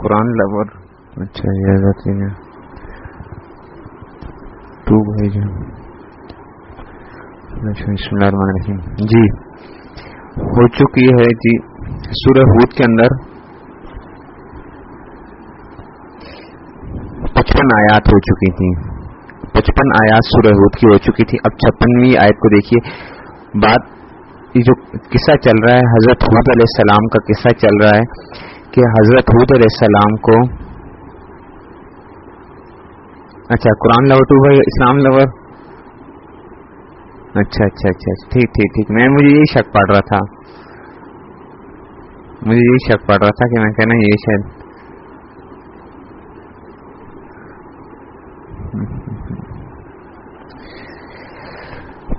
قرآن lower اچھا یہ to بھائی جان۔ اچھا، بسم اللہ الرحمن الرحیم۔ جی ہو چکی ہے جی سورہ ہود کے اندر۔ پچپن آیات ہو چکی تھی۔ پچپن آیات سورہ ہود کی ہو چکی تھی۔ اب چھپنویں آیت کو دیکھیے۔ بات یہ جو قصہ چل رہا ہے، حضرت حود علیہ السلام کا قصہ چل رہا ہے۔ کہ حضرت حود علیہ السلام کو اچھا قرآن لور ٹو بھائی اسلام لور؟ اچھا،, اچھا اچھا اچھا ٹھیک ٹھیک ٹھیک۔ میں، مجھے یہی شک پڑ رہا تھا۔ مجھے یہی شک پڑ رہا تھا کہ میں کہنا یہ شاید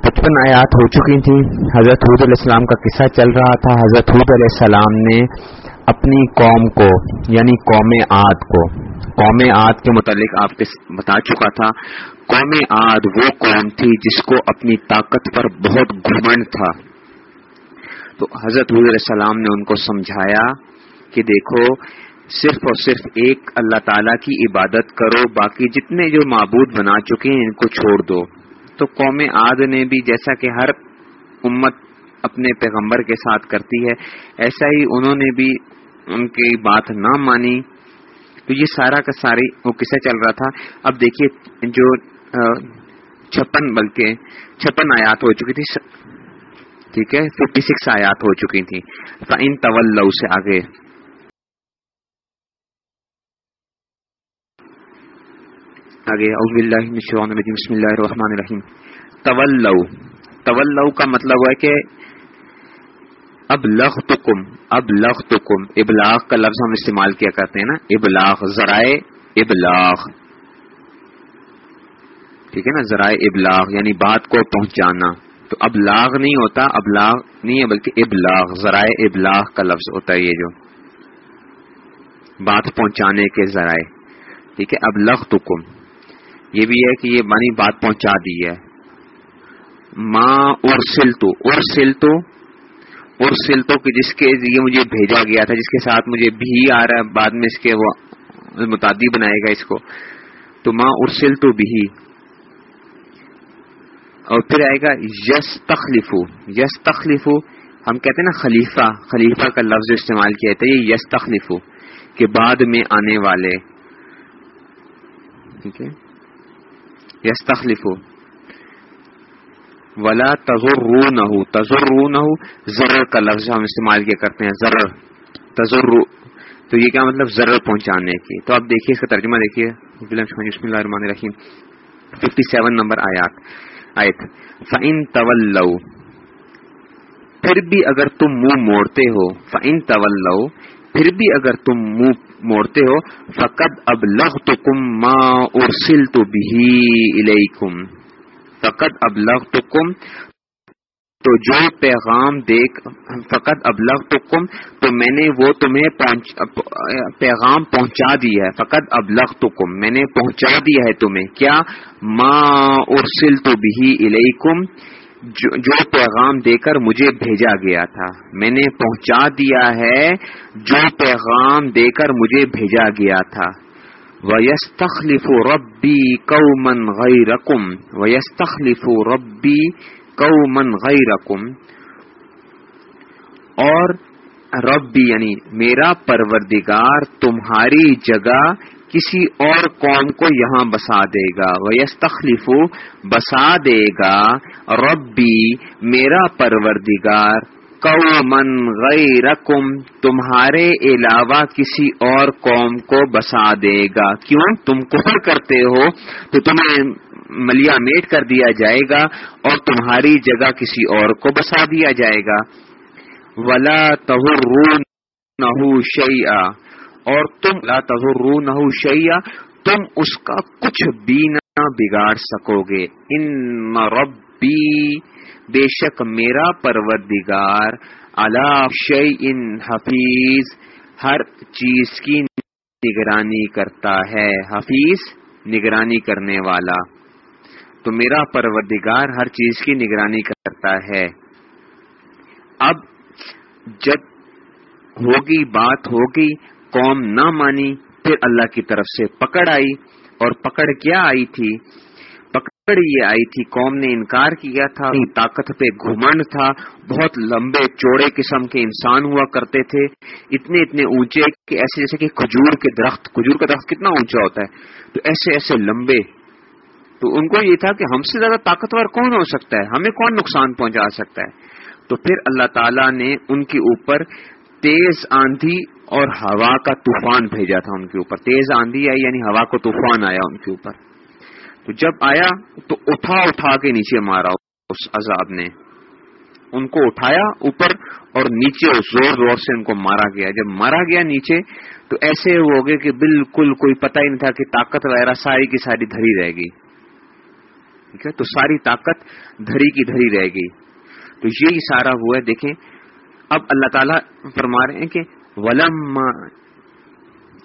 پچپن آیات ہو چکی تھی حضرت حود علیہ السلام کا قصہ چل رہا تھا۔ حضرت حود علیہ السلام نے اپنی قوم کو یعنی قوم آد کو۔ قوم آد کے متعلق آپ کے بتا چکا تھا۔ قوم آد وہ قوم تھی جس کو اپنی طاقت پر بہت گھمنڈ تھا۔ تو حضرت علیہ السلام نے ان کو سمجھایا کہ دیکھو، صرف اور صرف ایک اللہ تعالی کی عبادت کرو، باقی جتنے جو معبود بنا چکے ہیں ان کو چھوڑ دو۔ تو قوم آد نے بھی جیسا کہ ہر امت اپنے پیغمبر کے ساتھ کرتی ہے، ایسا ہی انہوں نے بھی ان کی بات نہ مانی، تو یہ سارا کا ساری وہ قصہ چل رہا تھا؟ اب دیکھیے جو چھپن بلکہ چھپن آیات ہو چکی تھی، ٹھیک ہے ففٹی سکس آیات ہو چکی تھی۔ ان طول سے آگے۔ آگے، اعوذ باللہ من الشیطان الرجیم، بسم اللہ الرحمن الرحیم۔ طول طول کا مطلب ہے کہ اب لغ اب لغ ابلاغ کا لفظ ہم استعمال کیا کرتے ہیں نا، ابلاغ، ذرائع ابلاغ۔ ٹھیک ہے نا؟ ذرائع ابلاغ یعنی بات کو پہنچانا۔ تو ابلاغ نہیں ہوتا، ابلاغ نہیں ہے بلکہ ابلاغ، ذرائع ابلاغ کا لفظ ہوتا ہے یہ جو۔ بات پہنچانے کے ذرائع۔ ٹھیک ہے؟ ابلغ تکم یہ بھی ہے کہ یہ مانی بات پہنچا دی ہے۔ ماں اور سلتو اور سلتو سلتو کی جس کے یہ مجھے بھیجا گیا تھا، جس کے ساتھ مجھے بھی آ رہا ہے، بعد میں اس کے وہ متعدی بنائے گا اس کو۔ تو ماں ارسل تو بھی اور پھر آئے گا یس تخلیفو یس تخلیفو ہم کہتے ہیں نا خلیفہ۔ خلیفہ کا لفظ استعمال کیا جاتا ہے، یہ یس تخلیفو کے بعد میں آنے والے۔ ٹھیک ہے؟ یس تخلیفو ولا تزر نہ تزر نہ ضرر کا لفظ ہم استعمال کیا کرتے ہیں ضرر تزر تو یہ کیا مطلب؟ ضرر پہنچانے کی. تو آپ دیکھیے، اس کا ترجمہ دیکھیے. بسم اللہ الرحمن الرحیم. ففٹی سیون نمبر آیات. آیت. فعن طول پھر بھی اگر تم منہ موڑتے ہو فعن طول پھر بھی اگر تم منہ موڑتے ہو فقط اب لغ تو کم ماں ارسل تو بھی فقط ابلغ تو کم تو جو پیغام دیکھ، فقط ابلغ تو کم تو میں نے وہ تمہیں پیغام پہنچا دیا ہے، فقط ابلغ تو کم میں نے پہنچا دیا ہے تمہیں۔ کیا؟ ماں ارسل تو بھی علیکم جو پیغام دے کر مجھے بھیجا گیا تھا۔ میں نے پہنچا دیا ہے جو پیغام دے کر مجھے بھیجا گیا تھا۔ ویس تخلیف ربی کو من غیر رقم ویس تخلیف ربی قومن غیرکم اور ربی یعنی میرا پروردگار تمہاری جگہ کسی اور قوم کو یہاں بسا دے گا وہ تخلیف بسا دے گا ربی میرا پروردگار قومن غیرکم، تمہارے علاوہ کسی اور قوم کو بسا دے گا۔ کیوں؟ تم کفر کرتے ہو تو تمہیں ملیا میٹ کر دیا جائے گا اور تمہاری جگہ کسی اور کو بسا دیا جائے گا۔ ولا تہر رو شیا اور تم لا تہر رو شیا تم اس کا کچھ بھی نہ بگاڑ سکو گے۔ ان ربی بے شک میرا پروردگار اللہ شعی حفیظ ہر چیز کی نگرانی کرتا ہے، حفیظ، نگرانی کرنے والا۔ تو میرا پروردگار ہر چیز کی نگرانی کرتا ہے۔ اب جب ہوگی بات ہوگی، قوم نہ مانی، پھر اللہ کی طرف سے پکڑ آئی۔ اور پکڑ کیا آئی تھی؟ پکڑ یہ آئی تھی قوم نے انکار کیا تھا طاقت پہ گھمنڈ تھا بہت لمبے چوڑے قسم کے انسان ہوا کرتے تھے اتنے اتنے اونچے کہ ایسے جیسے کہ کھجور کے درخت کھجور کا درخت کتنا اونچا ہوتا ہے تو ایسے ایسے لمبے۔ تو ان کو یہ تھا کہ ہم سے زیادہ طاقتور کون ہو سکتا ہے؟ ہمیں کون نقصان پہنچا سکتا ہے؟ تو پھر اللہ تعالیٰ نے ان کے اوپر تیز آندھی اور ہوا کا طوفان بھیجا تھا ان کے اوپر۔ تیز آندھی آئی یعنی ہوا کو طوفان آیا ان کے اوپر۔ تو جب آیا تو اٹھا اٹھا کے نیچے مارا اس عذاب نے۔ ان کو اٹھایا اوپر اور نیچے زور زور سے ان کو مارا گیا۔ جب مارا گیا نیچے تو ایسے ہو گئے کہ بالکل کوئی پتہ ہی نہیں تھا کہ طاقت وغیرہ ساری کی ساری دھری رہ گئی۔ ٹھیک ہے؟ تو ساری طاقت دھری کی دھری رہ گئی۔ تو یہی سارا ہوا ہے۔ دیکھیں، اب اللہ تعالیٰ فرما رہے ہیں کہ ولم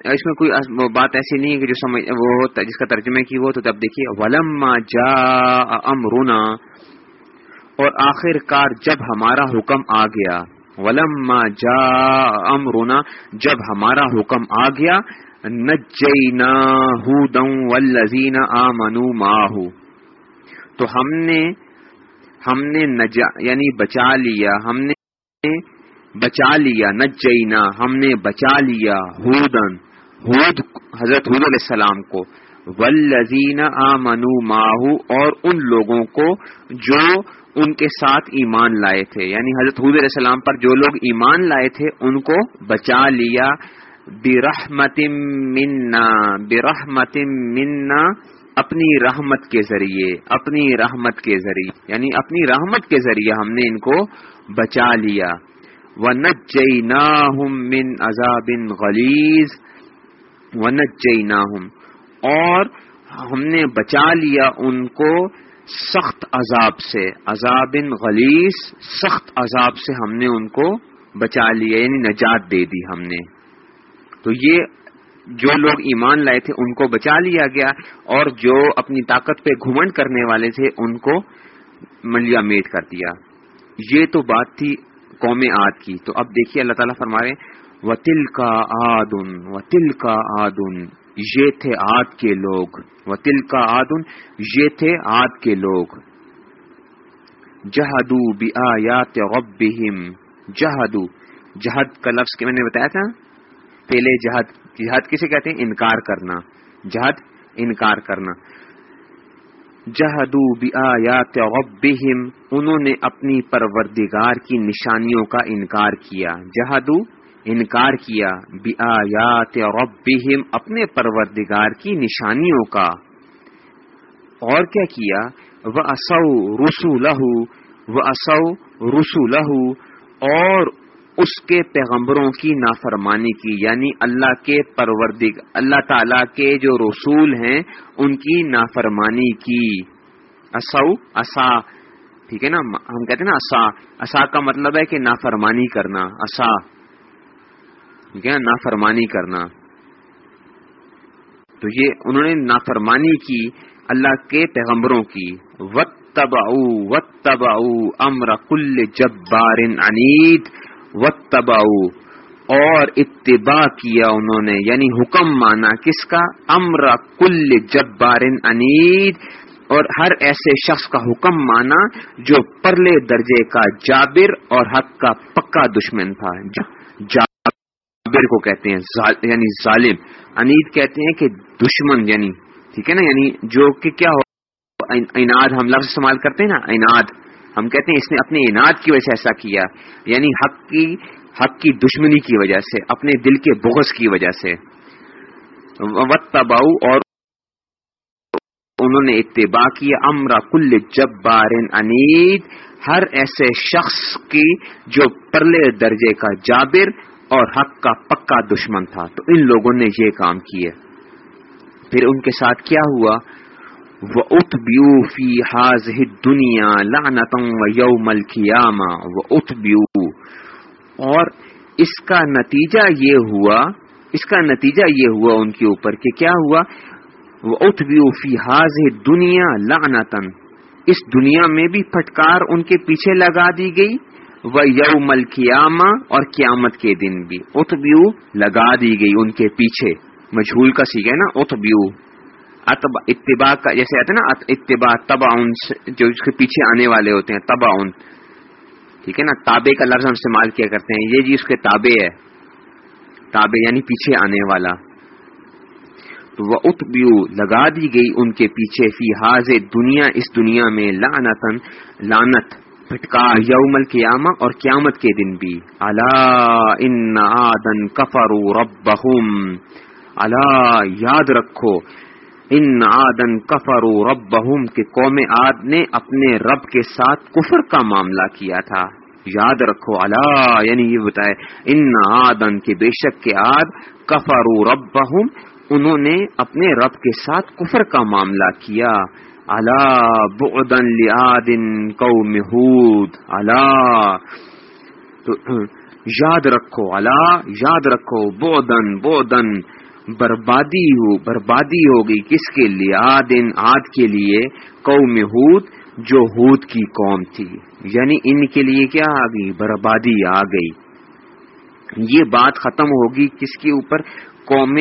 اس میں کوئی بات ایسی نہیں ہے کہ جو سمجھ وہ جس کا ترجمہ کی وہ تو تب دیکھیے ولم جا امرونا اور آخر کار جب ہمارا حکم آ گیا ولم جا امرونا جب ہمارا حکم آ گیا، نجینا ہودم ولزین آ منو ماہو تو ہم نے ہم نے نجا یعنی بچا لیا، ہم نے بچا لیا، نجینا، ہم نے بچا لیا ہودن حود حضرت حود علیہ السلام کو۔ ولزین آ منو ماہو اور ان لوگوں کو جو ان کے ساتھ ایمان لائے تھے۔ یعنی حضرت حود علیہ السلام پر جو لوگ ایمان لائے تھے، ان کو بچا لیا۔ برحمت منا برحمت منا اپنی رحمت کے ذریعے، اپنی رحمت کے ذریعے۔ یعنی اپنی رحمت کے ذریعے ہم نے ان کو بچا لیا۔ و نج من عذاب غلیز ونجیناہم اور ہم نے بچا لیا ان کو سخت عذاب سے، عذاب غلیس سخت عذاب سے ہم نے ان کو بچا لیا یعنی نجات دے دی ہم نے۔ تو یہ جو لوگ ایمان لائے تھے، ان کو بچا لیا گیا اور جو اپنی طاقت پہ گھمنڈ کرنے والے تھے، ان کو ملیا میٹ کر دیا۔ یہ تو بات تھی قوم آد کی۔ تو اب دیکھیے اللہ تعالیٰ فرما رہے و تل کا آدن و تل کا آدن یہ تھے آد کے لوگ۔ و تل کا آدن یہ تھے آد کے لوگ۔ جہدو بی آیات ربہم جہدو جہد کا لفظ کہ میں نے بتایا تھا؟ پہلے جہد جہد کسے کہتے ہیں؟ انکار کرنا۔ جہد، انکار کرنا۔ جہدو بی ربہم، انہوں نے اپنی پروردگار کی نشانیوں کا انکار کیا۔ جہدو، انکار کیا۔ بیات ربہم، اپنے پروردگار کی نشانیوں کا۔ اور کیا کیا؟ وہ اصو رسو لہو وہ اصو رسو لہو اور اس کے پیغمبروں کی نافرمانی کی یعنی اللہ کے پروردگ، اللہ تعالی کے جو رسول ہیں، ان کی نافرمانی کی۔ اصا ٹھیک ہے نا؟ ہم کہتے ہیں نا اصا اصا کا مطلب ہے کہ نافرمانی کرنا اصا نافرمانی کرنا۔ تو یہ انہوں نے نافرمانی کی اللہ کے پیغمبروں کی۔ وت تباؤ وت تباؤ امر کل جبار انید وت اور اتباع کیا انہوں نے یعنی حکم مانا کس کا؟ امر کل جبار انید، اور ہر ایسے شخص کا حکم مانا جو پرلے درجے کا جابر اور حق کا پکا دشمن تھا۔ کو کہتے ہیں یعنی ظالم۔ انید کہتے ہیں کہ دشمن یعنی ٹھیک ہے نا؟ یعنی جو کہ کیا ہو اناد ہم لفظ استعمال کرتے ہیں نا؟ اناد ہم کہتے ہیں اس نے اپنے اناد کی وجہ سے ایسا کیا یعنی حق کی حق کی دشمنی کی وجہ سے، اپنے دل کے بغض کی وجہ سے۔ تباؤ اور انہوں نے اتباع کیا۔ امرا کل جب انید ہر ایسے شخص کی جو پرلے درجے کا جابر اور حق کا پکا دشمن تھا۔ تو ان لوگوں نے یہ کام کیے۔ پھر ان کے ساتھ کیا ہوا؟ وہ ات بیو فی حاض دنیا لانتم و یوم القیامہ ات بیو اور اس کا نتیجہ یہ ہوا، اس کا نتیجہ یہ ہوا ان کے اوپر کہ کیا ہوا؟ وہ ات بیو فی حاض دنیا لانتن اس دنیا میں بھی پھٹکار ان کے پیچھے لگا دی گئی وہ یوم القیامہ اور قیامت کے دن بھی۔ اتبیو لگا دی گئی ان کے پیچھے۔ مجھول کا سیکھے نا؟ اتبیو اتباع کا جیسے آتے نا اتباع تبا جو اس کے پیچھے آنے والے ہوتے ہیں تبا ٹھیک ہے نا؟ تابے کا لفظ ہم استعمال کیا کرتے ہیں۔ یہ جی اس کے تابے ہے۔ تابے یعنی پیچھے آنے والا۔ تو وہ اتبیو، لگا دی گئی ان کے پیچھے فی حاض دنیا، اس دنیا میں لانتن لانت پھٹکا یوم القیامہ اور قیامت کے دن بھی۔ اللہ ان آدن کفرو ربہم۔ اللہ یاد رکھو۔ ان آدن کفرو ربہم، کہ قوم آد نے اپنے رب کے ساتھ کفر کا معاملہ کیا تھا۔ یاد رکھو اللہ یعنی یہ بتائے، ان آدن کے بے شک کے آد کفرو ربہم، انہوں نے اپنے رب کے ساتھ کفر کا معاملہ کیا۔ اللہ بعدن لعادن قوم ہود اللہ یاد رکھو اللہ یاد رکھو بودن بودن بربادی ہو، بربادی ہوگی کس کے لیے؟ آدن آد کے لیے، قوم ہود، جو ہود کی قوم تھی۔ یعنی ان کے لیے کیا آ گئی؟ بربادی آ گئی۔ یہ بات ختم ہوگی کس کے اوپر؟ قوم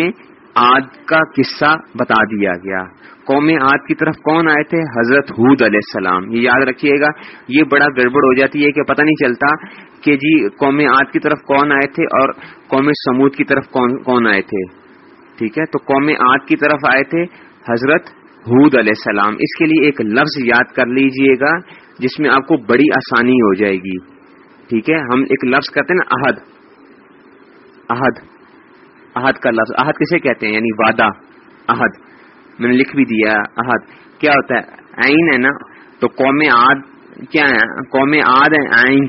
آد کا قصہ بتا دیا گیا۔ قوم آد کی طرف کون آئے تھے؟ حضرت حود علیہ السلام۔ یہ یاد رکھیے گا، یہ بڑا گڑبڑ ہو جاتی ہے کہ پتہ نہیں چلتا کہ جی قوم آد کی طرف کون آئے تھے اور قوم سمود کی طرف کون کون آئے تھے۔ ٹھیک ہے؟ تو قوم آد کی طرف آئے تھے حضرت حود علیہ السلام۔ اس کے لیے ایک لفظ یاد کر لیجیے گا، جس میں آپ کو بڑی آسانی ہو جائے گی۔ ٹھیک ہے؟ ہم ایک لفظ کہتے ہیں نا احد احد احد کا لفظ۔ احد کسے کہتے ہیں؟ یعنی وعدہ۔ احد میں نے لکھ بھی دیا۔ احد کیا ہوتا ہے؟ آئین ہے نا؟ تو قوم آد کیا ہے؟ قوم آد ہے آئین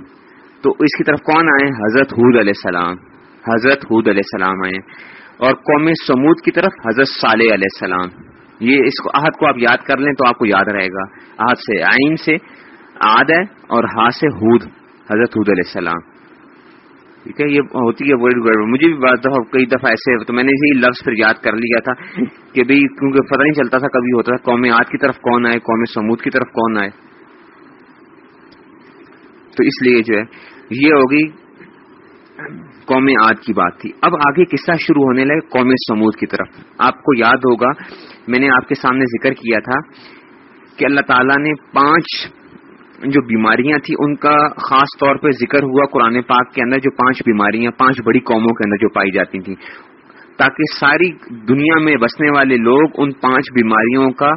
تو اس کی طرف کون آئے؟ حضرت حود علیہ السلام۔ حضرت حود علیہ السلام آئے۔ اور قوم سمود کی طرف حضرت صالح علیہ السلام۔ یہ اس کو عہد کو آپ یاد کر لیں تو آپ کو یاد رہے گا۔ عہد سے آئین سے آد ہے اور ہا سے ہود، حضرت حود علیہ السلام۔ ٹھیک ہے، یہ ہوتی ہے مجھے بھی بعض دفعہ کئی دفعہ ایسے، تو میں نے یہی لفظ پھر یاد کر لیا تھا کہ بھائی کیونکہ پتہ نہیں چلتا تھا کبھی ہوتا تھا قوم آد کی طرف کون آئے، قوم سمود کی طرف کون آئے۔ تو اس لیے جو ہے، یہ ہوگی قوم آد کی بات تھی۔ اب آگے قصہ شروع ہونے لگے قوم سمود کی طرف۔ آپ کو یاد ہوگا، میں نے آپ کے سامنے ذکر کیا تھا کہ اللہ تعالیٰ نے پانچ جو بیماریاں تھیں، ان کا خاص طور پہ ذکر ہوا قرآن پاک کے اندر جو پانچ بیماریاں، پانچ بڑی قوموں کے اندر جو پائی جاتی تھیں۔ تاکہ ساری دنیا میں بسنے والے لوگ ان پانچ بیماریوں کا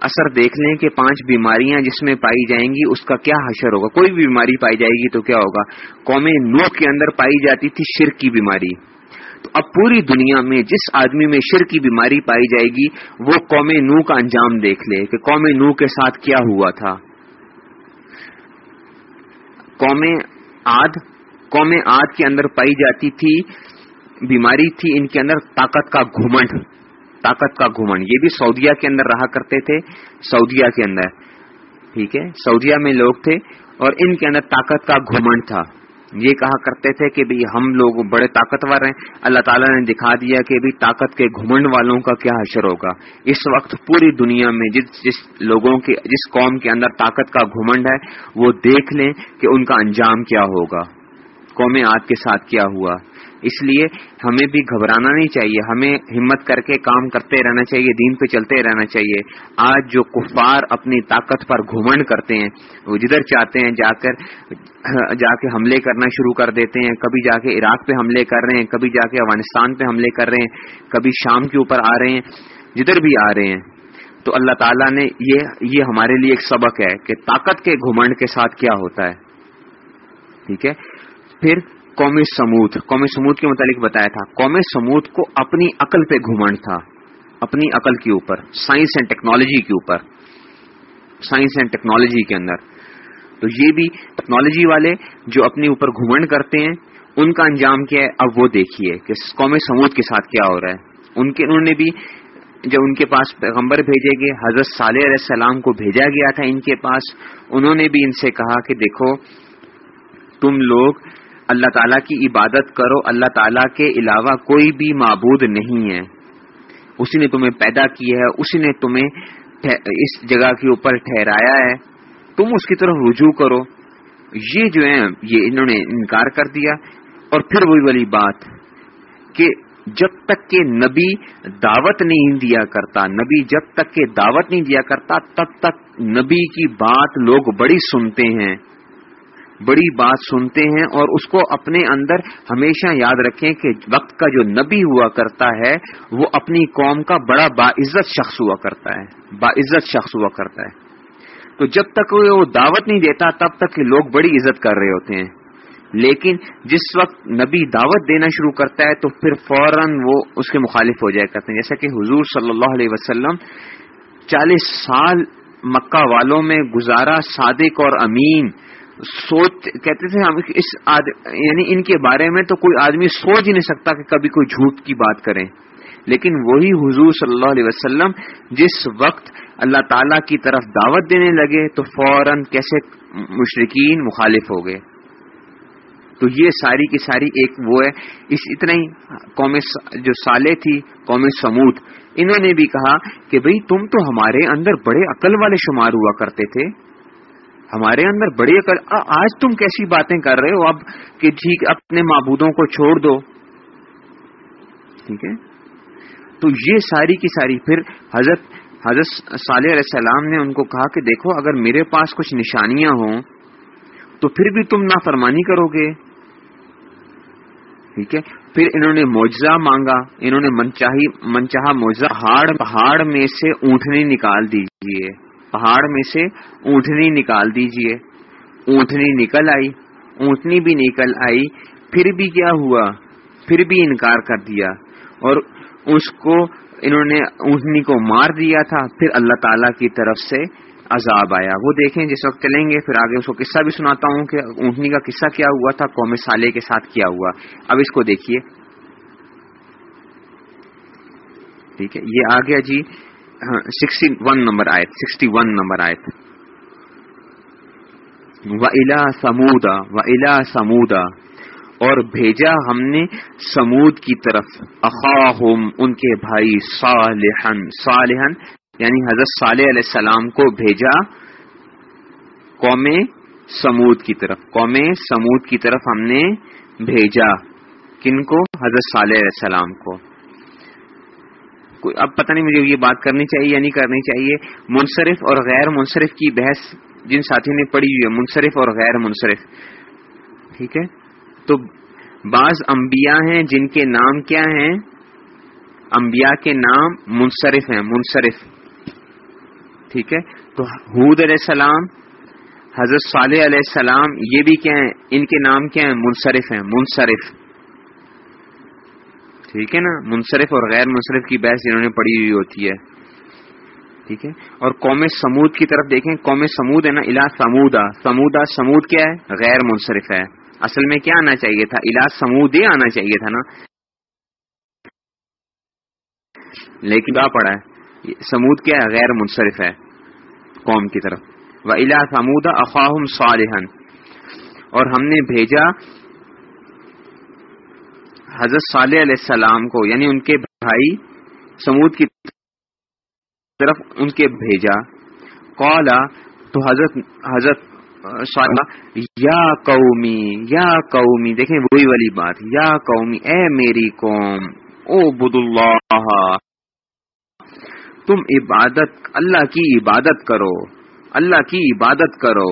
اثر دیکھ لیں کہ پانچ بیماریاں جس میں پائی جائیں گی، اس کا کیا حشر ہوگا؟ کوئی بھی بیماری پائی جائے گی تو کیا ہوگا؟ قوم نو کے اندر پائی جاتی تھی شرک کی بیماری۔ تو اب پوری دنیا میں جس آدمی میں شرک کی بیماری پائی جائے گی، وہ قوم نو کا انجام دیکھ لے کہ قوم نو کے ساتھ کیا ہوا تھا۔ قوم آد قوم آد کے اندر پائی جاتی تھی بیماری تھی، ان کے اندر طاقت کا گھمنڈ۔ طاقت کا گھمنڈ یہ بھی سعودیہ کے اندر رہا کرتے تھے، سعودیہ کے اندر۔ ٹھیک ہے؟ سعودیہ میں لوگ تھے اور ان کے اندر طاقت کا گھمنڈ تھا۔ یہ کہا کرتے تھے کہ بھی ہم لوگ بڑے طاقتور ہیں۔ اللہ تعالیٰ نے دکھا دیا کہ بھی طاقت کے گھمنڈ والوں کا کیا حشر ہوگا۔ اس وقت پوری دنیا میں جس جس لوگوں کے، جس قوم کے اندر طاقت کا گھمنڈ ہے، وہ دیکھ لیں کہ ان کا انجام کیا ہوگا۔ قوم آج کے ساتھ کیا ہوا۔ اس لیے ہمیں بھی گھبرانا نہیں چاہیے، ہمیں ہمت کر کے کام کرتے رہنا چاہیے، دین پہ چلتے رہنا چاہیے۔ آج جو کفار اپنی طاقت پر گھمنڈ کرتے ہیں، وہ جدھر چاہتے ہیں جا کر، جا کے حملے کرنا شروع کر دیتے ہیں، کبھی جا کے عراق پہ حملے کر رہے ہیں، کبھی جا کے افغانستان پہ حملے کر رہے ہیں، کبھی شام کے اوپر آ رہے ہیں، جدھر بھی آ رہے ہیں۔ تو اللہ تعالیٰ نے یہ یہ ہمارے لیے ایک سبق ہے کہ طاقت کے گھمنڈ کے ساتھ کیا ہوتا ہے۔ ٹھیک ہے؟ پھر قوم سمود قوم سمود کے متعلق بتایا تھا۔ قوم سمود کو اپنی عقل پہ گھمنڈ تھا، اپنی عقل کے اوپر، سائنس اینڈ ٹیکنالوجی کے اوپر، سائنس اینڈ ٹیکنالوجی کے اندر۔ تو یہ بھی ٹیکنالوجی والے جو اپنے اوپر گھمنڈ کرتے ہیں، ان کا انجام کیا ہے؟ اب وہ دیکھیے کہ قوم سمود کے ساتھ کیا ہو رہا ہے۔ ان کے، انہوں نے بھی جب ان کے پاس پیغمبر بھیجے گئے، حضرت صالح علیہ السلام کو بھیجا گیا تھا ان کے پاس، انہوں نے بھی ان سے کہا کہ دیکھو، تم لوگ اللہ تعالیٰ کی عبادت کرو، اللہ تعالیٰ کے علاوہ کوئی بھی معبود نہیں ہے۔ اسی نے تمہیں پیدا کیا ہے، اسی نے تمہیں اس جگہ کے اوپر ٹھہرایا ہے۔ تم اس کی طرف رجوع کرو۔ یہ جو ہے یہ انہوں نے انکار کر دیا۔ اور پھر وہی والی بات کہ جب تک کہ نبی دعوت نہیں دیا کرتا، نبی جب تک کہ دعوت نہیں دیا کرتا، تب تک نبی کی بات لوگ بڑی سنتے ہیں۔ بڑی بات سنتے ہیں اور اس کو اپنے اندر ہمیشہ یاد رکھیں کہ وقت کا جو نبی ہوا کرتا ہے، وہ اپنی قوم کا بڑا باعزت شخص ہوا کرتا ہے، باعزت شخص ہوا کرتا ہے۔ تو جب تک وہ دعوت نہیں دیتا، تب تک لوگ بڑی عزت کر رہے ہوتے ہیں۔ لیکن جس وقت نبی دعوت دینا شروع کرتا ہے، تو پھر فوراً وہ اس کے مخالف ہو جایا کرتے ہیں۔ جیسا کہ حضور صلی اللہ علیہ وسلم چالیس سال مکہ والوں میں گزارا صادق اور امین سوچ کہتے تھے ہم اس آد... یعنی ان کے بارے میں تو کوئی آدمی سوچ ہی نہیں سکتا کہ کبھی کوئی جھوٹ کی بات کریں۔ لیکن وہی حضور صلی اللہ علیہ وسلم جس وقت اللہ تعالی کی طرف دعوت دینے لگے تو فوراً کیسے مشرقین مخالف ہو گئے۔ تو یہ ساری کی ساری ایک وہ ہے۔ اس اتنا ہی قوم جو سالے تھی، قوم سمود، انہوں نے بھی کہا کہ بھئی تم تو ہمارے اندر بڑے عقل والے شمار ہوا کرتے تھے۔ ہمارے اندر بڑی عقل آج تم کیسی باتیں کر رہے ہو؟ اب کہ ٹھیک، اپنے معبودوں کو چھوڑ دو۔ ٹھیک ہے؟ تو یہ ساری کی ساری، پھر حضرت حضرت صالح علیہ السلام نے ان کو کہا کہ دیکھو، اگر میرے پاس کچھ نشانیاں ہوں، تو پھر بھی تم نافرمانی کرو گے۔ ٹھیک ہے؟ پھر انہوں نے معجزہ مانگا، انہوں نے منچاہی منچاہ معجزہ پہاڑ پہاڑ میں سے اونٹنی نکال دیجیے پہاڑ میں سے اونٹنی نکال دیجیے اونٹنی نکل آئی، اونٹنی بھی نکل آئی، پھر بھی کیا ہوا؟ پھر بھی انکار کر دیا۔ اور اس کو انہوں نے اونٹنی کو مار دیا تھا، پھر اللہ تعالی کی طرف سے عذاب آیا۔ وہ دیکھیں، جس وقت چلیں گے، پھر آگے اس کو قصہ بھی سناتا ہوں کہ اونٹنی کا قصہ کیا ہوا تھا، قوم سالے کے ساتھ کیا ہوا۔ اب اس کو دیکھیے۔ ٹھیک ہے، یہ آ گیا جی ہاں، سکسٹی ون نمبر آئے سکسٹی ون نمبر آئے و الا سمودا و الا سمودا اور بھیجا ہم نے سمود کی طرف، اخاہم، ان کے بھائی صالحن صالحن یعنی حضرت صالح علیہ السلام کو بھیجا قوم سمود کی طرف۔ قوم سمود کی طرف ہم نے بھیجا کن کو؟ حضرت صالح علیہ السلام کو۔ اب پتہ نہیں مجھے یہ بات کرنی چاہیے یا نہیں کرنی چاہیے۔ منصرف اور غیر منصرف کی بحث جن ساتھی نے پڑھی ہوئی ہے، منصرف اور غیر منصرف۔ ٹھیک ہے؟ تو بعض انبیاء ہیں جن کے نام کیا ہیں؟ انبیاء کے نام منصرف ہیں، منصرف۔ ٹھیک ہے؟ تو حود علیہ السلام، حضرت صالح علیہ السلام، یہ بھی کیا ہیں؟ ان کے نام کیا ہیں؟ منصرف ہیں، منصرف۔ ٹھیک ہے نا؟ منصرف اور غیر منصرف کی بحث انہوں نے پڑھی ہوئی ہوتی ہے۔ ٹھیک ہے؟ اور قوم سمود کی طرف دیکھیں، قوم سمود ہے نا؟ الا سمودا۔ سمودا سمود کیا ہے؟ غیر منصرف ہے۔ اصل میں کیا آنا چاہیے تھا؟ الا سمود آنا چاہیے تھا نا؟ لیکن کیا پڑا ہے؟ سمود کیا ہے؟ غیر منصرف ہے قوم کی طرف۔ و الا سمود اخواہم صالحن اور ہم نے بھیجا حضرت صالح علیہ السلام کو یعنی ان کے بھائی سمود کی طرف ان کے بھیجا۔ قولا تو حضرت حضرت یا قومی یا قومی، دیکھیں وہی والی بات، یا قومی، اے میری قوم او بد اللہ تم عبادت، اللہ کی عبادت کرو، اللہ کی عبادت کرو۔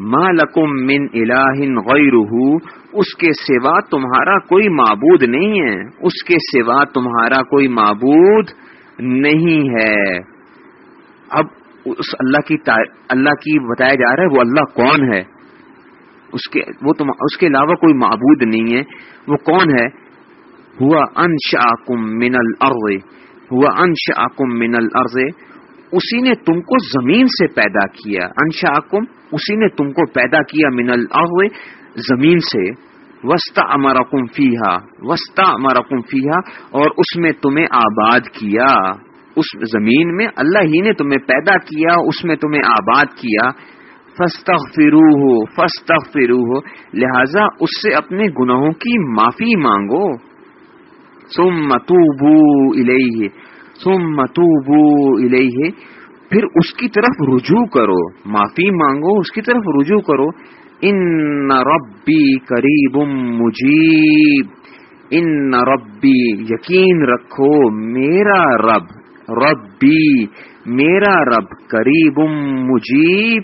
مالکم من الہ غیرہ اس کے سوا تمہارا کوئی معبود نہیں ہے۔ اس کے سوا تمہارا کوئی معبود نہیں ہے۔ اب اس اللہ کی اللہ کی بتایا جا رہا ہے وہ اللہ کون ہے؟ اس کے، وہ تم، اس کے علاوہ کوئی معبود نہیں ہے۔ وہ کون ہے؟ ہوا انشا کم من الارض ہوا انشا من الارض اسی نے تم کو زمین سے پیدا کیا۔ انشا اسی نے تم کو پیدا کیا من الارض، زمین سے۔ وسطا امرکم فیحا وسطا امرکم فیحا اور اس میں تمہیں آباد کیا۔ اس زمین میں اللہ ہی نے تمہیں پیدا کیا، اس میں تمہیں آباد کیا۔ فسط فرو ہو فسط فرو ہو لہذا اس سے اپنے گناہوں کی معافی مانگو۔ سم متوبو الیہ سم متوبو الیہ۔ پھر اس کی طرف رجوع کرو، معافی مانگو، اس کی طرف رجوع کرو۔ ان ربی قریب مجیب۔ ان ربی یقین رکھو، میرا رب، ربی، میرا رب قریب مجیب۔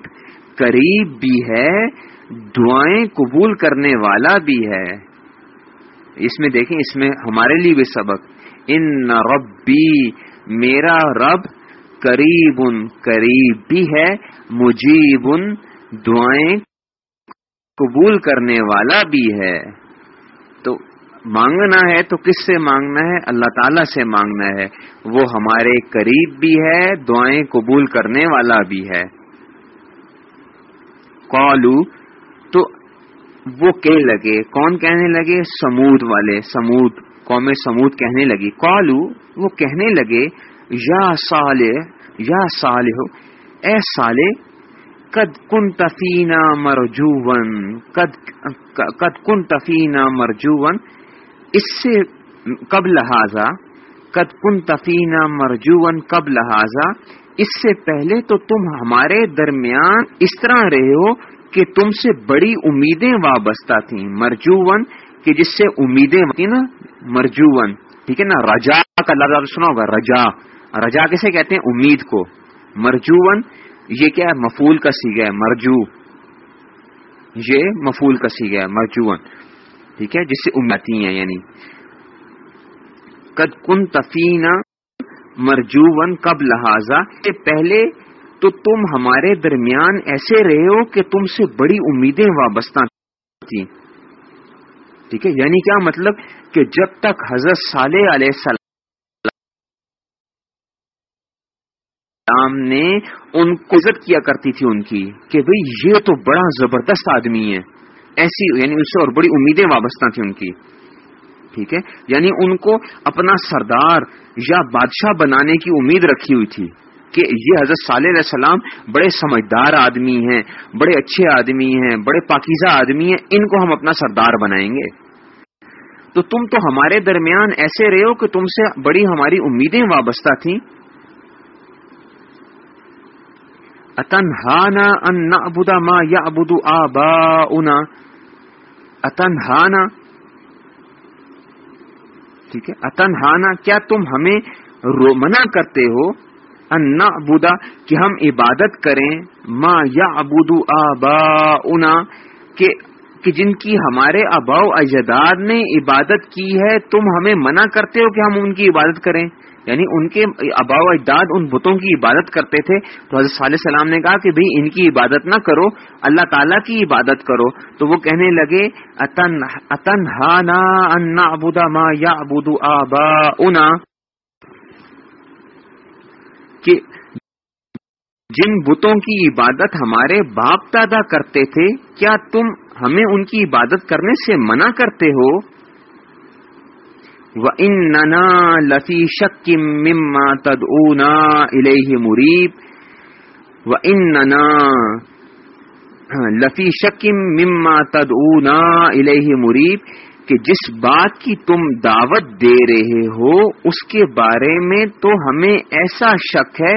قریب بھی ہے، دعائیں قبول کرنے والا بھی ہے۔ اس میں دیکھیں، اس میں ہمارے لیے بھی سبق۔ ان ربی میرا رب قریب قریب بھی ہے، مجیب دعائیں قبول کرنے والا بھی ہے۔ تو مانگنا ہے تو کس سے مانگنا ہے؟ اللہ تعالی سے مانگنا ہے۔ وہ ہمارے قریب بھی ہے، دعائیں قبول کرنے والا بھی ہے۔ کالو تو وہ کہنے لگے، کون کہنے لگے؟ سمود والے، سمود۔ قوم سمود کہنے لگی کالو وہ کہنے لگے، یا سالے یا سال ہو اے سالے کد کن تفینا مرجون کد کن تفینا مرجون اس سے کب لہذا کد کن تفینا مرجون کب لہذا اس سے پہلے تو تم ہمارے درمیان اس طرح رہے ہو کہ تم سے بڑی امیدیں وابستہ تھیں مرجون کہ جس سے امیدیں نا مرجون ٹھیک ہے نا؟ رجا کا لفظ سنا ہوگا، رجا۔ رجا کیسے کہتے ہیں؟ امید کو۔ مرجون یہ کیا ہے؟ مفول کا سیگا ہے، مرجو۔ یہ مفول کا سیگا ہے مرجون ٹھیک ہے؟ جس سے امتی ہیں یعنی۔ کد کن تفینا مرجون کب لہذا پہلے تو تم ہمارے درمیان ایسے رہے ہو کہ تم سے بڑی امیدیں وابستہ تھیں۔ ٹھیک ہے؟ یعنی کیا مطلب کہ جب تک حضرت صالح علیہ السلام نے ان کو عزت کیا کرتی تھی ان کی کہ بھئی یہ تو بڑا زبردست آدمی ہے ایسی یعنی اس سے اور بڑی امیدیں وابستہ تھیں ان کی، ٹھیک ہے؟ یعنی ان کو اپنا سردار یا بادشاہ بنانے کی امید رکھی ہوئی تھی کہ یہ حضرت صالح علیہ السلام بڑے سمجھدار آدمی ہیں، بڑے اچھے آدمی ہیں، بڑے پاکیزہ آدمی ہیں، ان کو ہم اپنا سردار بنائیں گے۔ تو تم تو ہمارے درمیان ایسے رہے ہو کہ تم سے بڑی ہماری امیدیں وابستہ تھیں۔ اتنہانا ان نعبد ما یعبد آباؤنا۔ اتنہانا ٹھیک ہے۔ اتنہانا کیا تم ہمیں منع کرتے ہو؟ ان نعبد۔ کہ ہم عبادت کریں۔ ما یعبد آباؤنا۔ کہ کہ جن کی ہمارے اباؤ اجداد نے عبادت کی ہے، تم ہمیں منع کرتے ہو کہ ہم ان کی عبادت کریں؟ یعنی ان کے ابا و اجداد ان بتوں کی عبادت کرتے تھے۔ تو حضرت صلی السلام نے کہا کہ بھئی ان کی عبادت نہ کرو، اللہ تعالیٰ کی عبادت کرو۔ تو وہ کہنے لگے، اتن ہانا ابودا ما یا ابود آبا کہ جن بتوں کی عبادت ہمارے باپ دادا کرتے تھے، کیا تم ہمیں ان کی عبادت کرنے سے منع کرتے ہو، وَإِنَّنَا لَفِي شَكٍ مِّمَّا تَدْعُونَا إِلَيْهِ مُرِيبٍ، وَإِنَّنَا لَفِي شَكٍ مِّمَّا تَدْعُونَا إِلَيْهِ مُرِيبٍ، کہ جس بات کی تم دعوت دے رہے ہو، اس کے بارے میں تو ہمیں ایسا شک ہے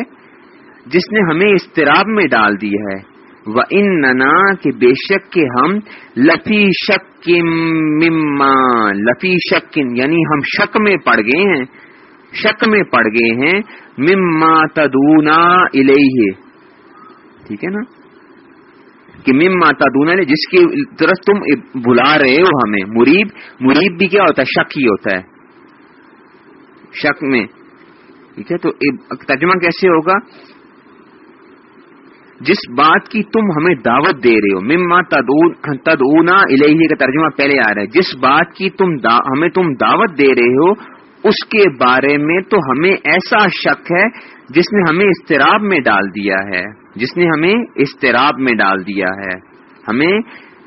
جس نے ہمیں استراب میں ڈال دیا ہے۔ و ان ننا کہ بے شک کے ہم لفی شک مما، لفی شکن یعنی ہم شک میں پڑ گئے ہیں، شک میں پڑ گئے ہیں، مما تدونا الیہ۔ ٹھیک ہے نا؟ کہ مما تدونا جس کی طرف تم بلا رہے ہو ہمیں مریب مریب بھی کیا ہوتا ہے؟ شک ہی ہوتا ہے۔ شک میں۔ ٹھیک ہے، تو ترجمہ کیسے ہوگا؟ جس بات کی تم ہمیں دعوت دے رہے ہو، مما تدعونا الیہ کا ترجمہ پہلے آ رہا ہے، جس بات کی تم ہمیں تم دعوت دے رہے ہو، اس کے بارے میں تو ہمیں ایسا شک ہے جس نے ہمیں استراب میں ڈال دیا ہے، جس نے ہمیں استراب میں ڈال دیا ہے۔ ہمیں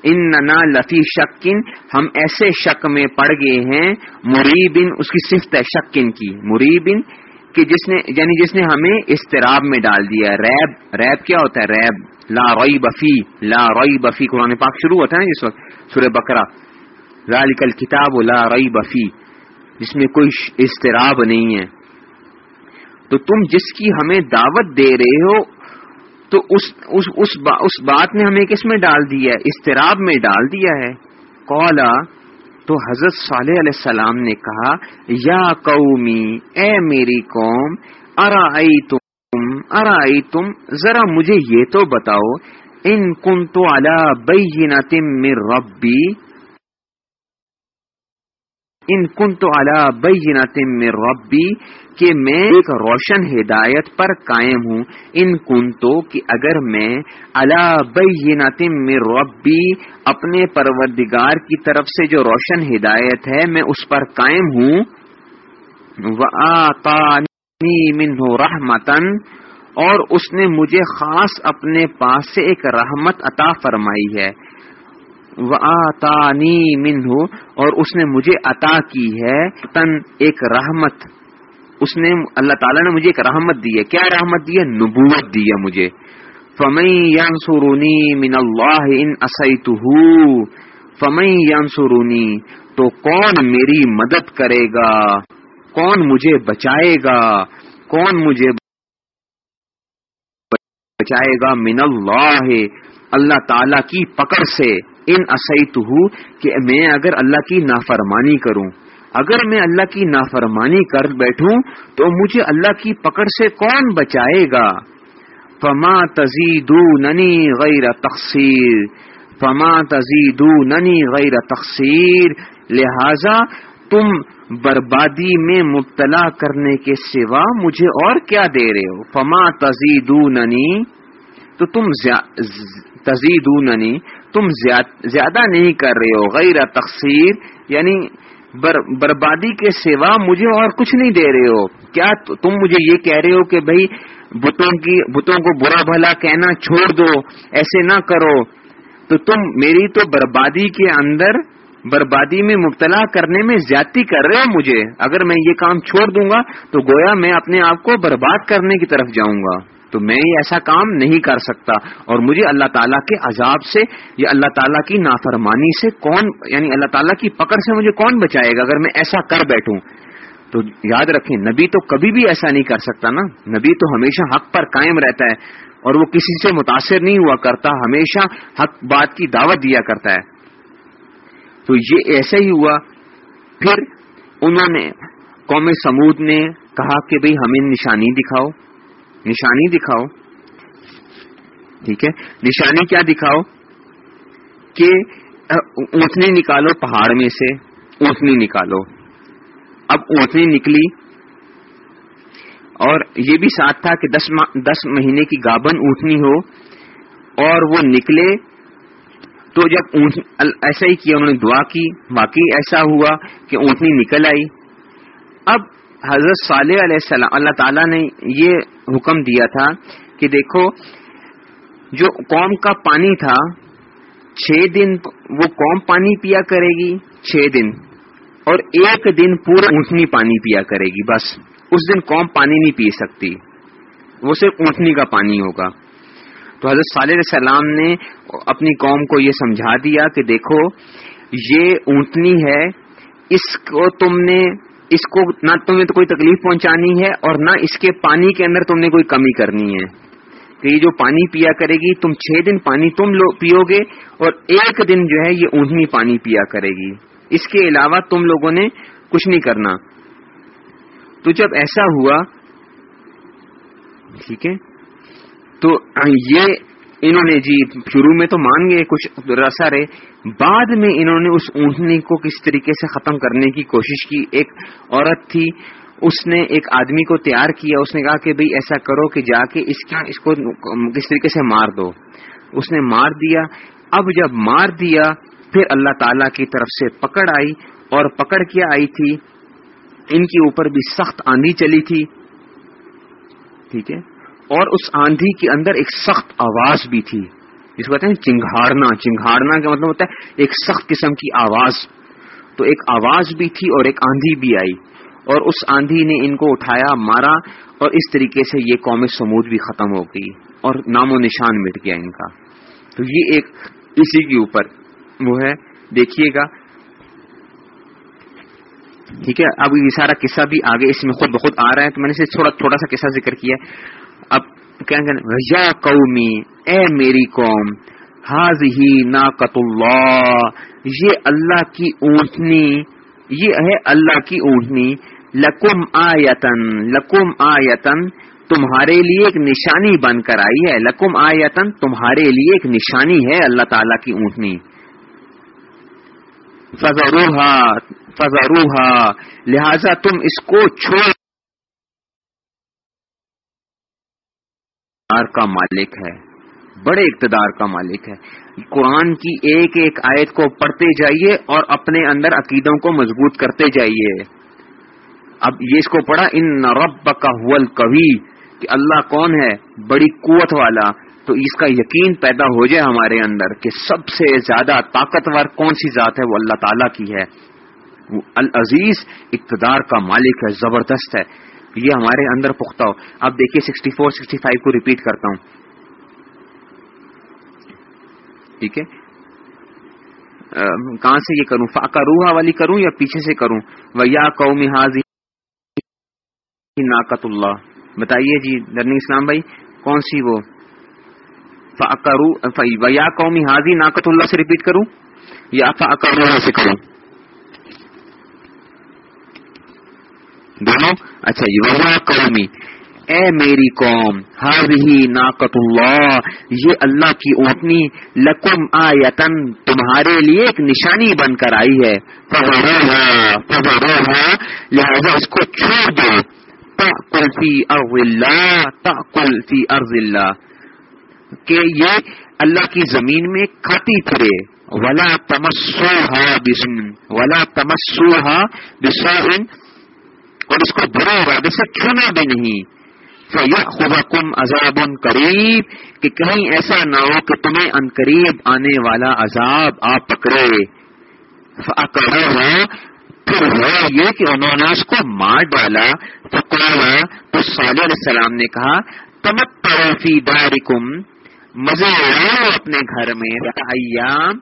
ان ننا لفی شکن، ہم ایسے شک میں پڑ گئے ہیں، مریبن، اس کی صفت ہے شکن کی، مریبن کہ جس نے یعنی جس نے ہمیں استراب میں ڈال دیا ریب ریب کیا ہوتا ہے؟ ریب. لا روئی بفی لا روئی بفی قرآن پاک شروع ہوتا ہے نا جس وقت سورہ بکرا ذالک کتاب لا روئی بفی جس میں کوئی استراب نہیں ہے. تو تم جس کی ہمیں دعوت دے رہے ہو تو اس اس, اس, با اس بات نے ہمیں کس میں ڈال دیا ہے؟ استراب میں ڈال دیا ہے. کولا تو حضرت صالح علیہ السلام نے کہا، یا قومی، اے میری قوم ارائی تم ارائی تم ذرا مجھے یہ تو بتاؤ، ان کن تو اللہ من ربی ان کن تو اللہ من ربی کہ میں ایک روشن ہدایت پر قائم ہوں۔ ان کن تو کہ اگر میں الا اللہ میں ربی اپنے پروردگار کی طرف سے جو روشن ہدایت ہے، میں اس پر قائم ہوں۔ وہ رحمتن اور اس نے مجھے خاص اپنے پاس سے ایک رحمت عطا فرمائی ہے۔ وہ آتانی منہ اور اس نے مجھے عطا کی ہے تن ایک رحمت۔ اس نے اللہ تعالیٰ نے مجھے ایک رحمت دی ہے۔ کیا رحمت دی ہے؟ نبوت دی ہے مجھے۔ فمئی یانسرونی من اللہ ان اصیت فمئی یانسرونی تو کون میری مدد کرے گا؟ کون مجھے بچائے گا؟ کون مجھے بچائے گا؟ من اللہ اللہ تعالی کی پکڑ سے۔ ان اصیت کہ میں اگر اللہ کی نافرمانی کروں، اگر میں اللہ کی نافرمانی کر بیٹھوں تو مجھے اللہ کی پکڑ سے کون بچائے گا؟ فما تزید ننی غیر تقسیر فما تزید ننی غیر تقسیر لہذا تم بربادی میں مبتلا کرنے کے سوا مجھے اور کیا دے رہے ہو؟ فما تزید ننی تو تم تزید ننی تم زیادہ نہیں کر رہے ہو، غیر تقسیر یعنی بر، بربادی کے سوا مجھے اور کچھ نہیں دے رہے ہو۔ کیا تم مجھے یہ کہہ رہے ہو کہ بھائی بتوں کی، بتوں کو برا بھلا کہنا چھوڑ دو، ایسے نہ کرو۔ تو تم میری تو بربادی کے اندر، بربادی میں مبتلا کرنے میں زیادتی کر رہے ہو مجھے۔ اگر میں یہ کام چھوڑ دوں گا تو گویا میں اپنے آپ کو برباد کرنے کی طرف جاؤں گا۔ تو میں یہ ایسا کام نہیں کر سکتا۔ اور مجھے اللہ تعالیٰ کے عذاب سے یا اللہ تعالیٰ کی نافرمانی سے کون یعنی اللہ تعالیٰ کی پکڑ سے مجھے کون بچائے گا اگر میں ایسا کر بیٹھوں؟ تو یاد رکھیں، نبی تو کبھی بھی ایسا نہیں کر سکتا نا۔ نبی تو ہمیشہ حق پر قائم رہتا ہے اور وہ کسی سے متاثر نہیں ہوا کرتا، ہمیشہ حق بات کی دعوت دیا کرتا ہے۔ تو یہ ایسا ہی ہوا۔ پھر انہوں نے قوم سمود نے کہا کہ بھئی ہمیں نشانی دکھاؤ۔ نشانی دکھاؤ۔ ٹھیک ہے؟ نشانی کیا دکھاؤ؟ کہ اونٹنی نکالو پہاڑ میں سے، اونٹنی نکالو۔ اب اونٹنی نکلی۔ اور یہ بھی ساتھ تھا کہ دس دس مہینے کی گابن اونٹنی ہو اور وہ نکلے۔ تو جب ایسا ہی کیا، انہوں نے دعا کی۔ باقی ایسا ہوا کہ اونٹنی نکل آئی۔ اب حضرت صالح علیہ السلام، اللہ تعالیٰ نے یہ حکم دیا تھا کہ دیکھو، جو قوم کا پانی تھا، چھ دن وہ قوم پانی پیا کرے گی، چھ دن، اور ایک دن پورا اونٹنی پانی پیا کرے گی، بس۔ اس دن قوم پانی نہیں پی سکتی۔ وہ صرف اونٹنی کا پانی ہوگا۔ تو حضرت صالح علیہ السلام نے اپنی قوم کو یہ سمجھا دیا کہ دیکھو، یہ اونٹنی ہے، اس کو تم نے اس کو نہ تمہیں تو کوئی تکلیف پہنچانی ہے اور نہ اس کے پانی کے اندر تم نے کوئی کمی کرنی ہے۔ کہ یہ جو پانی پیا کرے گی، تم چھ دن پانی تم پیو گے اور ایک دن جو ہے یہ اونٹنی پانی پیا کرے گی۔ اس کے علاوہ تم لوگوں نے کچھ نہیں کرنا۔ تو جب ایسا ہوا، ٹھیک ہے، تو یہ انہوں نے جی شروع میں تو مان گئے کچھ رسا رہے، بعد میں انہوں نے اس اونٹنی کو کس طریقے سے ختم کرنے کی کوشش کی۔ ایک عورت تھی، اس نے ایک آدمی کو تیار کیا، اس نے کہا کہ بھئی ایسا کرو کہ جا کے اس اس کو کس طریقے سے مار دو۔ اس نے مار دیا۔ اب جب مار دیا، پھر اللہ تعالی کی طرف سے پکڑ آئی اور پکڑ کیا آئی تھی۔ ان کے اوپر بھی سخت آندھی چلی تھی۔ ٹھیک ہے؟ اور اس آندھی کے اندر ایک سخت آواز بھی تھی۔ جس کو کہتے ہیں چنگھاڑنا۔ چنگھاڑنا کا مطلب ہوتا ہے ایک سخت قسم کی آواز۔ تو ایک آواز بھی تھی اور ایک آندھی بھی آئی۔ اور اس آندھی نے ان کو اٹھایا، مارا اور اس طریقے سے یہ قوم سمود بھی ختم ہو گئی اور نام و نشان مٹ گیا ان کا۔ تو یہ ایک اسی کے اوپر وہ ہے۔ دیکھیے گا۔ ٹھیک ہے، اب یہ سارا قصہ بھی آگے اس میں خود بخود آ رہا ہے۔ تو میں نے تھوڑا تھوڑا سا قصہ ذکر کیا اب یا قومی، اے میری قوم حاض ہی ناقت اللہ، یہ اللہ کی اونٹنی، یہ ہے اللہ کی اونٹنی، لکم آیتن لکم آیتن تمہارے لیے ایک نشانی بن کر آئی ہے، لکم آیتن تمہارے لیے ایک نشانی ہے اللہ تعالی کی اونٹنی۔ فضروحا فضروحا لہذا تم اس کو چھوڑ کا مالک ہے، بڑے اقتدار کا مالک ہے۔ قرآن کی ایک ایک آیت کو پڑھتے جائیے اور اپنے اندر عقیدوں کو مضبوط کرتے جائیے۔ اب یہ اس کو پڑھا، ان رب کا حول کبھی کہ اللہ کون ہے؟ بڑی قوت والا۔ تو اس کا یقین پیدا ہو جائے ہمارے اندر کہ سب سے زیادہ طاقتور کون سی ذات ہے؟ وہ اللہ تعالیٰ کی ہے۔ العزیز، اقتدار کا مالک ہے، زبردست ہے۔ یہ ہمارے اندر پختہ ہو۔ اب دیکھیے سکسٹی فور سکسٹی فائیو کو ریپیٹ کرتا ہوں۔ ٹھیک ہے؟ کہاں سے یہ کروں؟ فاقا روحا والی کروں یا پیچھے سے کروں؟ ویا قومی حاضی ناقت اللہ بتائیے جی درنی اسلام بھائی، کون سی وہ؟ ویا قومی حاضی ناقت اللہ سے ریپیٹ کروں یا فاقا روحا سے کروں؟ دونوں؟ اچھا جی ویا قومی اے میری قوم ہی ناقت اللہ یہ اللہ کی اونٹنی لکم آیتن تمہارے لیے ایک نشانی بن کر آئی ہے۔ لہذا اس کو چھوڑ دو۔ فی ارض اللہ فی ارض اللہ کہ یہ اللہ کی زمین میں کھاتی پھرے۔ ولا تمسوہا بسم۔ ولا تمسوہا بسائن اور اس کو برے ارادے سے چھونا بھی نہیں۔ خدا کم عذاب ان قریب کہ کہیں ایسا نہ ہو کہ تمہیں ان قریب آنے والا عذاب آپ پکڑے۔ پھر ہوا یہ کہ انہوں نے اس کو مار ڈالا۔ پکڑا تو صالح علیہ السلام نے کہا تمت فی دارکم مزے اپنے گھر میں۔ ایام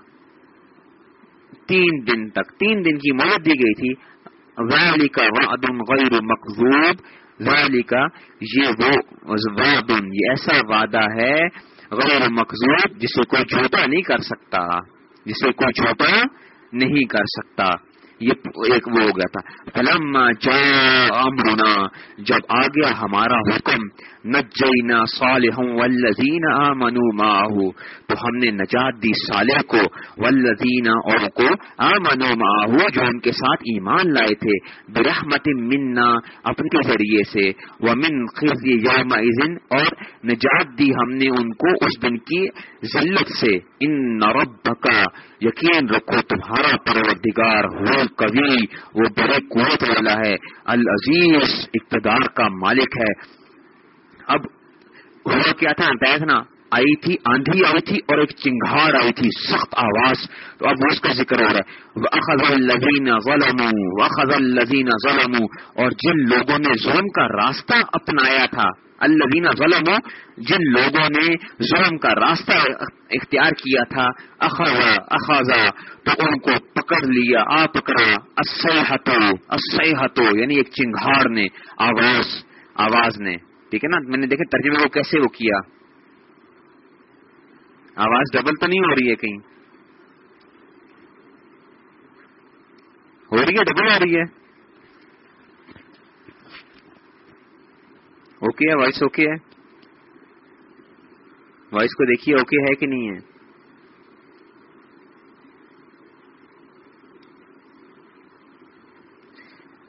تین دن تک۔ تین دن کی مدد دی گئی تھی۔ ذالک وعد غیر مقذوب. کا یہ وہ یہ ایسا وعدہ ہے غیر مقصود جسے کوئی جھوٹا نہیں کر سکتا، جسے کوئی جھوٹا نہیں کر سکتا۔ یہ ایک وہ ہو گیا تھا۔ فلم جا امرنا جب آ گیا ہمارا حکم نجینا صالح والذین آمنوا معه. تو ہم نے نجات دی صالح کو، والذین اور کو آمنوا معه، جو ان کے ساتھ ایمان لائے تھے، برحمت منا اپنے کے ذریعے سے، ومن خزي يومئذ اور نجات دی ہم نے ان کو اس دن کی ذلت سے۔ ان ربک، یقین رکھو، تمہارا پروردگار ہو کبھی وہ بڑے قوت والا ہے، العزیز، اقتدار کا مالک ہے۔ اب ہوا کیا تھا؟ نا آئی تھی، آندھی آئی تھی اور ایک چنگھاڑ آئی تھی، سخت آواز۔ تو اب اس کا ذکر ہو رہا ہے۔ اخذ الزین ظلم اخذ الزین ظلم اور جن لوگوں نے ظلم کا راستہ اپنایا تھا الزین ظلم جن لوگوں نے ظلم کا راستہ اختیار کیا تھا اخذ اخذا تو ان کو پکڑ لیا، آ پکڑا۔ اسحتو اسحتو یعنی ایک چنگھاڑ نے، آواز آواز نے۔ ٹھیک ہے نا؟ میں نے دیکھا ترجمے کو کیسے وہ کیا؟ آواز ڈبل تو نہیں ہو رہی ہے کہیں۔ ہو رہی ہے؟ ڈبل ہو رہی ہے۔ اوکے ہے وائس اوکے ہے۔ وائس کو دیکھیے اوکے ہے کہ نہیں ہے؟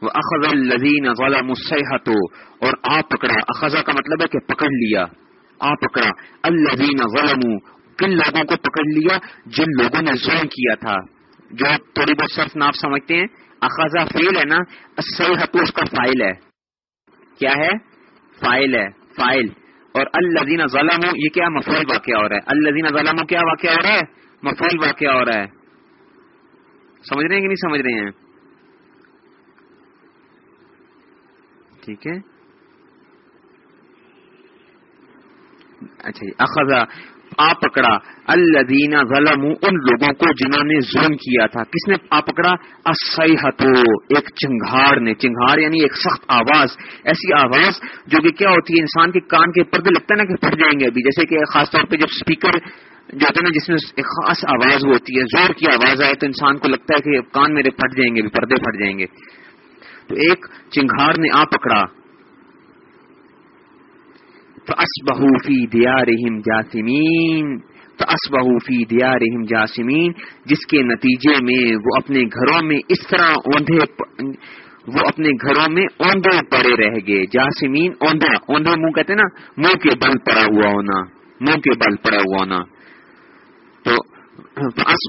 وہ اخذ الزین ظلم الصحت اور آپ پکڑا۔ اخذا کا مطلب ہے کہ پکڑ لیا۔ آپ پکڑا۔ الزین ظلم کن لوگوں کو پکڑ لیا جن لوگوں نے ظلم کیا تھا؟ جو تھوڑی بہت صرف ناپ سمجھتے ہیں، اخذا فیل ہے نا صحت اس کا فائل ہے۔ کیا ہے؟ فائل ہے فائل اور الزین ظلم یہ کیا مفول واقعہ ہو رہا ہے؟ الزین ظلم کیا واقعہ ہو رہا ہے؟ مفول واقعہ ہو رہا ہے۔ سمجھ رہے ہیں کہ نہیں سمجھ رہے ہیں؟ ٹھیک ہے؟ اچھا جی اخذا آ پکڑا۔ الدین غلم ان لوگوں کو جنہوں نے ظلم کیا تھا۔ کس نے آ پکڑا؟ اسحتو ایک چنگھاڑ نے۔ چنگھاڑ یعنی ایک سخت آواز۔ ایسی آواز جو کہ کیا ہوتی ہے، انسان کے کان کے پردے لگتا ہے نا کہ پھٹ جائیں گے ابھی۔ جیسے کہ خاص طور پہ جب اسپیکر جو ہوتا ہے نا، جس میں ایک خاص آواز ہوتی ہے، زور کی آواز آئے تو انسان کو لگتا ہے کہ کان میرے پھٹ جائیں گے، پردے پھٹ جائیں گے۔ تو ایک چنگھاڑ نے آ پکڑا۔ تو اسبہ فی دیا رحیم جاسمین فی دیا رحیم جاسمین جس کے نتیجے میں وہ اپنے گھروں میں اس طرح اوندے وہ اپنے گھروں میں اوندے پڑے رہ گئے۔ جاسمین اوندھا اوندھا منہ کہتے نا، منہ کے بل پڑا ہوا ہونا، منہ کے بل پڑا ہوا ہونا۔ تو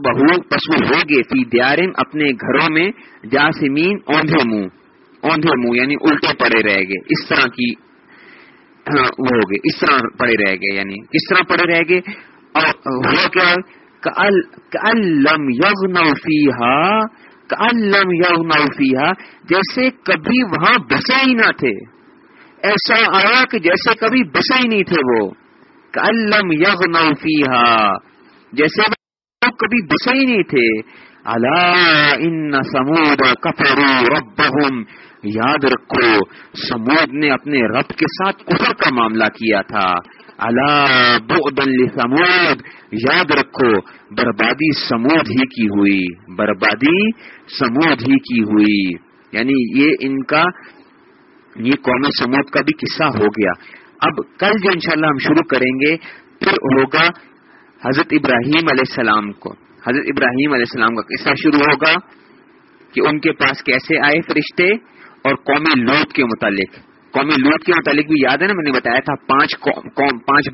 بہو پسو ہو گئے۔ فی دیارم اپنے گھروں میں جاسمین اوندھے منہ۔ اوندھے منہ یعنی الٹے پڑے رہ گئے، اس طرح کی ہاں، وہ ہو گئے، اس طرح پڑے رہ گئے یعنی کس طرح پڑے رہ گئے۔ اور ہوا کیا یغ نوفیحا کلم یغ نوفیحا جیسے کبھی وہاں بسے ہی نہ تھے۔ ایسا آیا کہ جیسے کبھی بسے ہی نہیں تھے وہ۔ کلم یغ نوفیحا جیسے وہ کبھی بسے ہی نہیں تھے۔ اللہ ان سمود کفرو ربہم یاد رکھو، سمود نے اپنے رب کے ساتھ کفر کا معاملہ کیا تھا۔ اللہ سمود یاد رکھو، بربادی سمود ہی کی ہوئی۔ بربادی سمود ہی کی ہوئی۔ یعنی یہ ان کا، یہ قوم سمود کا بھی قصہ ہو گیا۔ اب کل جو انشاءاللہ ہم شروع کریں گے، پھر ہوگا حضرت ابراہیم علیہ السلام کو۔ حضرت ابراہیم علیہ السلام کا قصہ شروع ہوگا کہ ان کے پاس کیسے آئے فرشتے؟ اور قومی لوٹ کے متعلق. قومی لوٹ کے متعلق بھی یاد ہے نا میں نے بتایا تھا، پانچ پانچ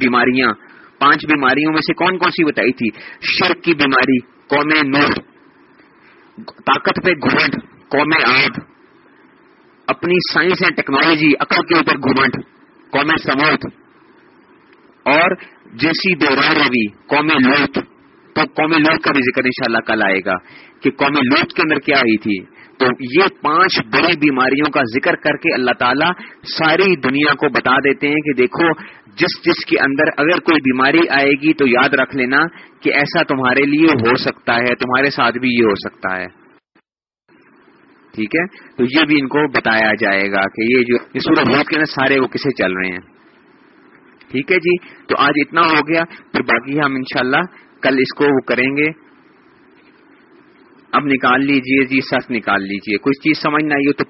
بیماریاں. پانچ بیماریوں میں سے کون کون سی بتائی تھی؟ شرک کی بیماری، قوم نوٹ طاقت پہ گھمنٹ قوم آگ اپنی سائنس اینڈ ٹیکنالوجی، عقل کے اوپر گھمنٹ قوم سموت اور جیسی دوران روی، قوم لوٹ تو قوم لوٹ کا بھی ذکر انشاءاللہ کل آئے گا کہ قوم لوٹ کے اندر کیا ہوئی تھی؟ تو یہ پانچ بڑی بیماریوں کا ذکر کر کے اللہ تعالیٰ ساری دنیا کو بتا دیتے ہیں کہ دیکھو، جس جس کے اندر اگر کوئی بیماری آئے گی تو یاد رکھ لینا کہ ایسا تمہارے لیے ہو سکتا ہے، تمہارے ساتھ بھی یہ ہو سکتا ہے۔ ٹھیک ہے؟ تو یہ بھی ان کو بتایا جائے گا کہ یہ جو سورج بہت کے نا سارے وہ کسے چل رہے ہیں۔ ٹھیک ہے جی؟ تو آج اتنا ہو گیا، پھر باقی ہم انشاءاللہ کل اس کو وہ کریں گے۔ اب نکال لیجیے جی سخت نکال لیجیے۔ کوئی چیز سمجھ نہ آئی ہو تو